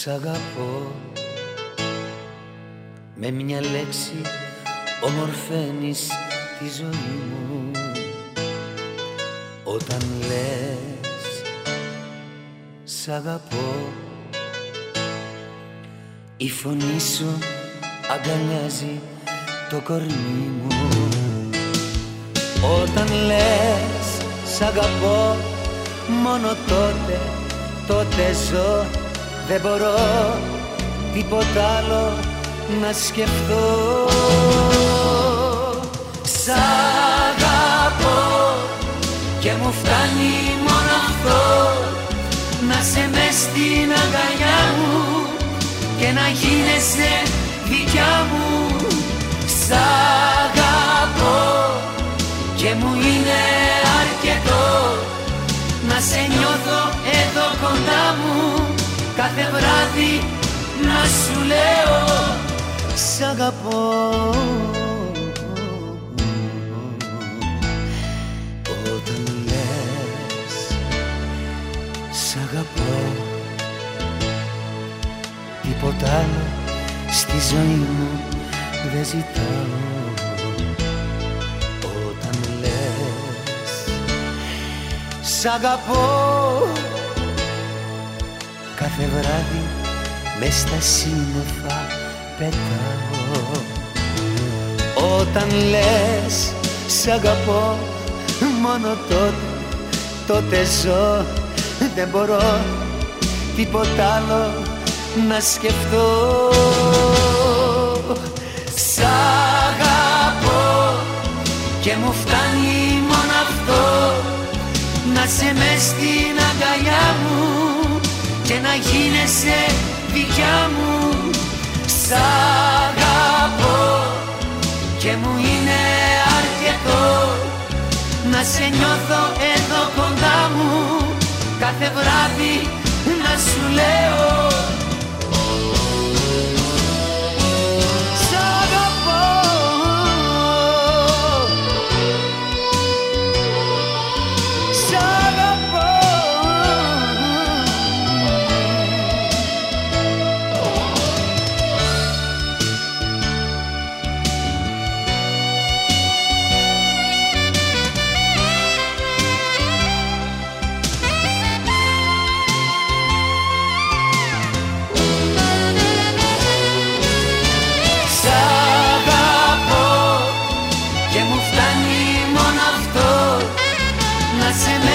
Σ' αγαπώ. Με μια λέξη ομορφαίνεις τη ζωή μου. Όταν λες Σ' αγαπώ. Η φωνή σου αγκαλιάζει το κορμί μου. Όταν λες Σ' αγαπώ Μόνο τότε, τότε ζω Δεν μπορώ τίποτα άλλο να σκεφτώ. Σ' αγαπώ και μου φτάνει μόνο αυτό. Να σε μες στην αγκαλιά μου και να γίνεσαι δικιά μου. Σ' αγαπώ και μου είναι αρκετό. Να σε νιώθω εδώ κοντά μου κάθε βράδυ να σου λέω Σ' αγαπώ Όταν λες Σ' αγαπώ Τίποτα άλλο στη ζωή μου δεν ζητάω. Όταν λες Σ' αγαπώ Κάθε βράδυ μες στα σύννεφα πετάω. Όταν λες σ' αγαπώ μόνο τότε τότε ζω. Δεν μπορώ τίποτα άλλο να σκεφτώ Σ' αγαπώ και μου φτάνει μόνο αυτό να σε μες στην αγκαλιά μου και να γίνεσαι δικιά μου. Σ' αγαπώ και μου είναι αρκετό να σε νιώθω εδώ κοντά μου. Κάθε βράδυ να σου λέω